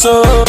so